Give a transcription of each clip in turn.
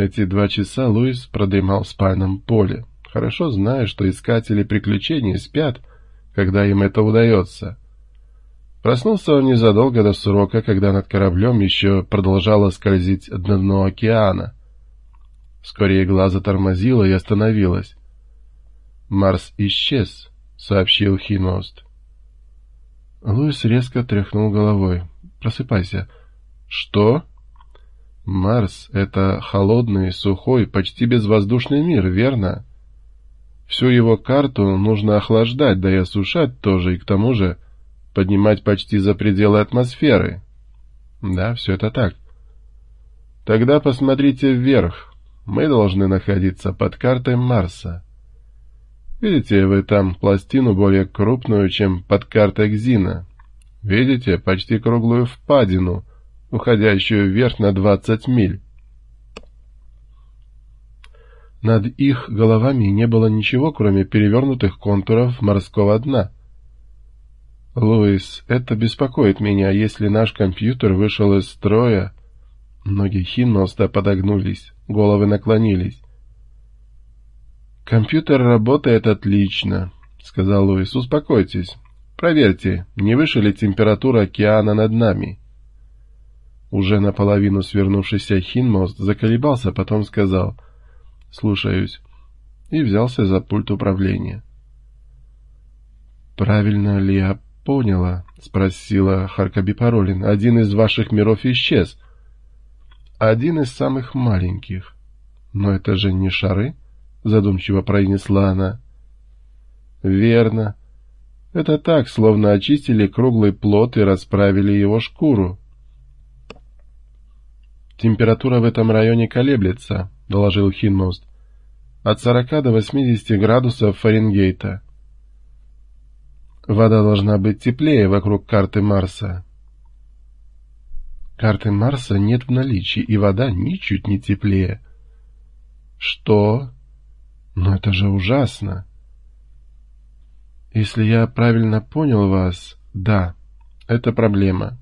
Эти два часа Луис продремал в спальном поле, хорошо зная, что искатели приключений спят, когда им это удается. Проснулся он незадолго до срока, когда над кораблем еще продолжало скользить дно океана. Вскоре игла затормозила и остановилась. «Марс исчез», — сообщил Хиност. Луис резко тряхнул головой. «Просыпайся». «Что?» «Марс — это холодный, сухой, почти безвоздушный мир, верно?» Всю его карту нужно охлаждать, да и осушать тоже, и к тому же поднимать почти за пределы атмосферы. Да, все это так. Тогда посмотрите вверх. Мы должны находиться под картой Марса. Видите вы там пластину более крупную, чем под картой Гзина? Видите почти круглую впадину, уходящую вверх на 20 миль? Над их головами не было ничего, кроме перевернутых контуров морского дна. «Луис, это беспокоит меня, если наш компьютер вышел из строя...» Ноги Хинноста подогнулись, головы наклонились. «Компьютер работает отлично», — сказал Луис. «Успокойтесь. Проверьте, не выше ли температура океана над нами». Уже наполовину свернувшийся Хинмост заколебался, потом сказал «Слушаюсь» и взялся за пульт управления. «Правильно ли я поняла?» — спросила Харкаби Паролин. «Один из ваших миров исчез». «Один из самых маленьких. Но это же не шары?» — задумчиво произнесла она. «Верно. Это так, словно очистили круглый плод и расправили его шкуру». «Температура в этом районе колеблется», — доложил Хинмост. «От сорока до восьмидесяти градусов Фаренгейта». Вода должна быть теплее вокруг карты Марса. Карты Марса нет в наличии, и вода ничуть не теплее. Что? Но это же ужасно. Если я правильно понял вас, да, это проблема.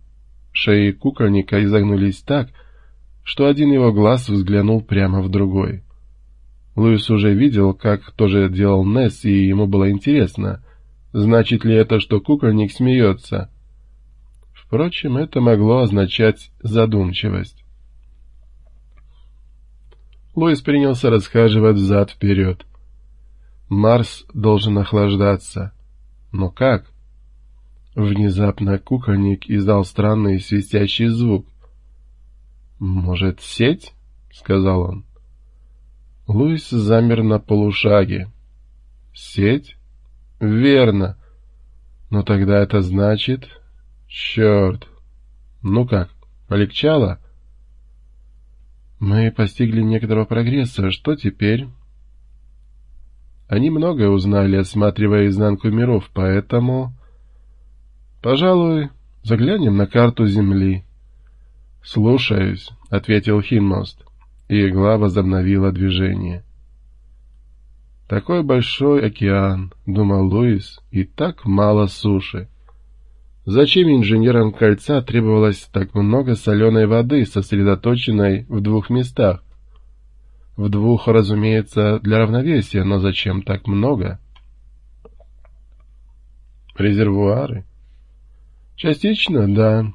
Шеи кукольника изогнулись так, что один его глаз взглянул прямо в другой. Луис уже видел, как тоже делал Несс, и ему было интересно, Значит ли это, что кукольник смеется? Впрочем, это могло означать задумчивость. Луис принялся расхаживать взад-вперед. Марс должен охлаждаться. Но как? Внезапно кукольник издал странный свистящий звук. «Может, сеть?» — сказал он. Луис замер на полушаге. «Сеть?» Верно. Но тогда это значит... Черт. Ну как, полегчало? Мы постигли некоторого прогресса. Что теперь? Они многое узнали, осматривая изнанку миров, поэтому... Пожалуй, заглянем на карту Земли. «Слушаюсь», — ответил Хинмост, и игла возобновила движение. Такой большой океан, думал Луис, и так мало суши. Зачем инженерам кольца требовалось так много соленой воды, сосредоточенной в двух местах? В двух, разумеется, для равновесия, но зачем так много? Резервуары? Частично, да.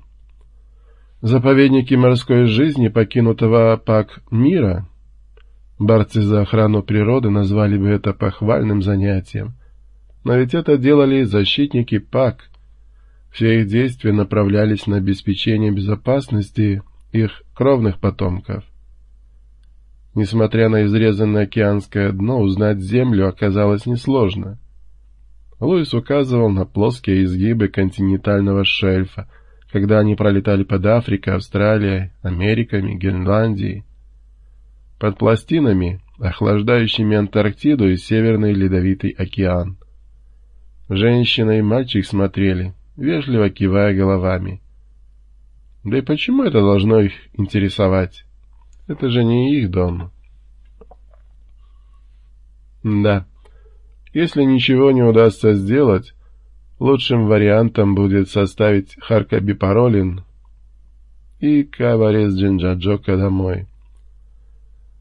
Заповедники морской жизни покинутого пак мира Борцы за охрану природы назвали бы это похвальным занятием. Но ведь это делали защитники ПАК. Все их действия направлялись на обеспечение безопасности их кровных потомков. Несмотря на изрезанное океанское дно, узнать Землю оказалось несложно. Луис указывал на плоские изгибы континентального шельфа, когда они пролетали под Африкой, Австралией, Америками, Гренландией под пластинами, охлаждающими Антарктиду и Северный Ледовитый океан. Женщина и мальчик смотрели, вежливо кивая головами. Да и почему это должно их интересовать? Это же не их дом. Да, если ничего не удастся сделать, лучшим вариантом будет составить Харкабипаролин и Каварес Джинджаджока домой.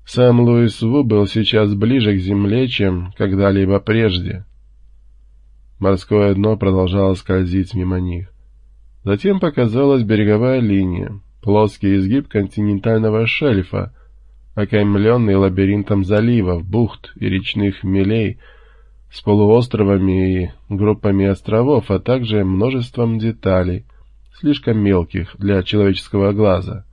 Сам Луис Ву был сейчас ближе к земле, чем когда-либо прежде. Морское дно продолжало скользить мимо них. Затем показалась береговая линия, плоский изгиб континентального шельфа, окаймленный лабиринтом заливов, бухт и речных мелей, с полуостровами и группами островов, а также множеством деталей, слишком мелких для человеческого глаза.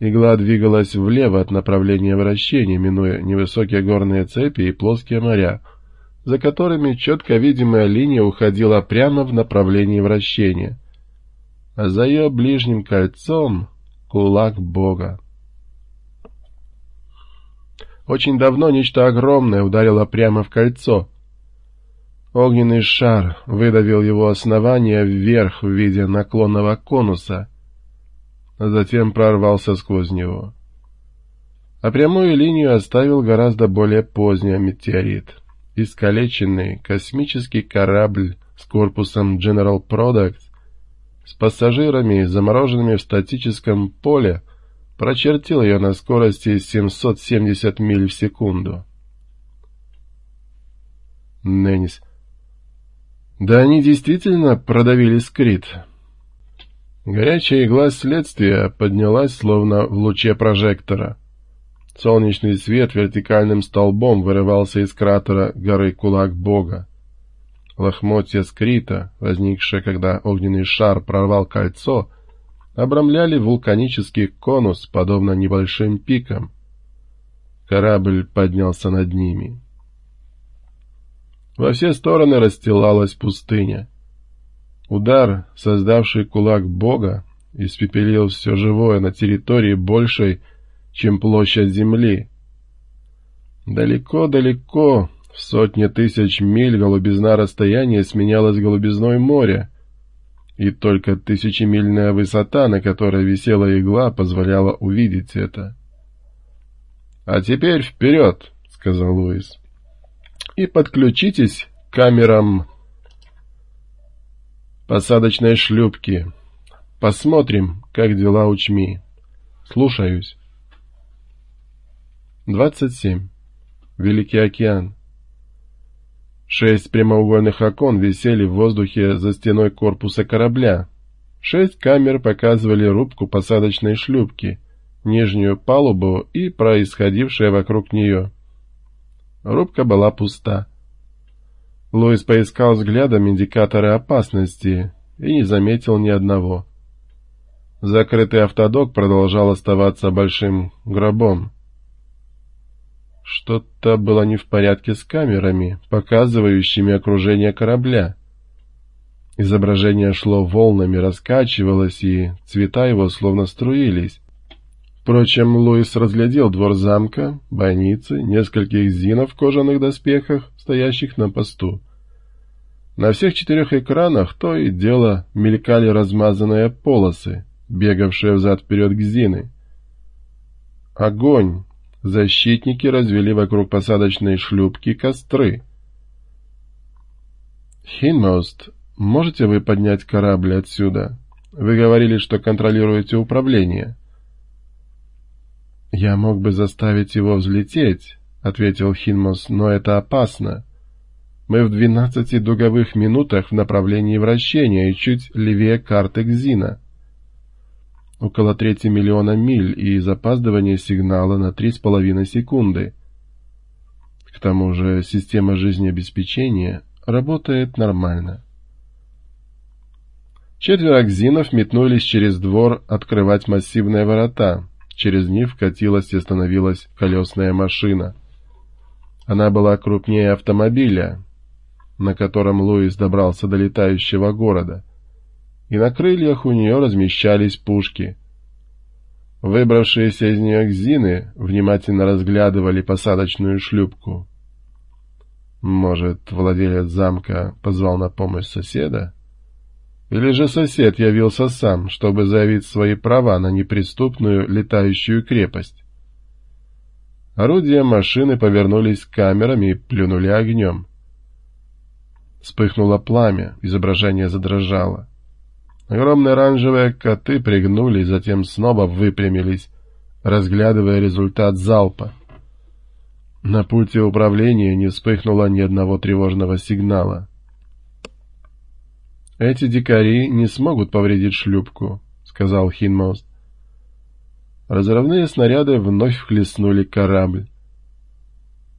Игла двигалась влево от направления вращения, минуя невысокие горные цепи и плоские моря, за которыми четко видимая линия уходила прямо в направлении вращения, а за ее ближним кольцом — кулак Бога. Очень давно нечто огромное ударило прямо в кольцо. Огненный шар выдавил его основание вверх в виде наклонного конуса, а затем прорвался сквозь него. А прямую линию оставил гораздо более поздний метеорит. Искалеченный космический корабль с корпусом General Products, с пассажирами, замороженными в статическом поле, прочертил ее на скорости 770 миль в секунду. Неннис. Да они действительно продавили скрит. Горячая игла следствия поднялась, словно в луче прожектора. Солнечный свет вертикальным столбом вырывался из кратера горы Кулак Бога. Лохмотья скрита, возникшие, когда огненный шар прорвал кольцо, обрамляли вулканический конус, подобно небольшим пикам. Корабль поднялся над ними. Во все стороны расстилалась пустыня. Удар, создавший кулак Бога, испепелил все живое на территории большей, чем площадь Земли. Далеко-далеко, в сотни тысяч миль голубизна расстояния сменялась голубизной моря, и только тысячемильная высота, на которой висела игла, позволяла увидеть это. «А теперь вперед!» — сказал Луис. «И подключитесь к камерам посадочной шлюпки. Посмотрим, как дела у Чми. Слушаюсь». 27. Великий океан. Шесть прямоугольных окон висели в воздухе за стеной корпуса корабля. Шесть камер показывали рубку посадочной шлюпки, нижнюю палубу и происходившее вокруг нее. Рубка была пуста. Луис поискал взглядом индикаторы опасности и не заметил ни одного. Закрытый автодок продолжал оставаться большим гробом. Что-то было не в порядке с камерами, показывающими окружение корабля. Изображение шло волнами, раскачивалось, и цвета его словно струились. Впрочем, Луис разглядел двор замка, бойницы, нескольких зинов в кожаных доспехах, стоящих на посту. На всех четырех экранах то и дело мелькали размазанные полосы, бегавшие взад-вперед к зины. Огонь, Защитники развели вокруг посадочной шлюпки костры. «Хинмост, можете вы поднять корабль отсюда? Вы говорили, что контролируете управление». «Я мог бы заставить его взлететь», — ответил Хинмос, — «но это опасно. Мы в двенадцати дуговых минутах в направлении вращения и чуть левее карты Гзина около трети миллиона миль и запаздывание сигнала на три с половиной секунды. К тому же система жизнеобеспечения работает нормально. Четверо кзинов метнулись через двор открывать массивные ворота. Через них вкатилась и остановилась колесная машина. Она была крупнее автомобиля, на котором Луис добрался до летающего города — и на крыльях у нее размещались пушки. Выбравшиеся из нее гзины внимательно разглядывали посадочную шлюпку. Может, владелец замка позвал на помощь соседа? Или же сосед явился сам, чтобы заявить свои права на неприступную летающую крепость? Орудия машины повернулись к камерам и плюнули огнем. Вспыхнуло пламя, изображение задрожало. Огромные оранжевые коты пригнулись, затем снова выпрямились, разглядывая результат залпа. На пульте управления не вспыхнуло ни одного тревожного сигнала. «Эти дикари не смогут повредить шлюпку», — сказал Хинмост. Разрывные снаряды вновь вхлестнули корабль.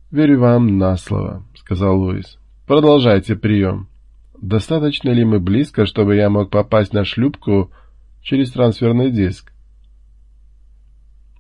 «Верю вам на слово», — сказал Луис. «Продолжайте прием. Достаточно ли мы близко, чтобы я мог попасть на шлюпку через трансферный диск?»